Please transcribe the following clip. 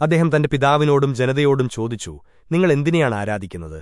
അദ്ദേഹം തന്റെ പിതാവിനോടും ജനതയോടും ചോദിച്ചു നിങ്ങൾ എന്തിനെയാണ് ആരാധിക്കുന്നത്?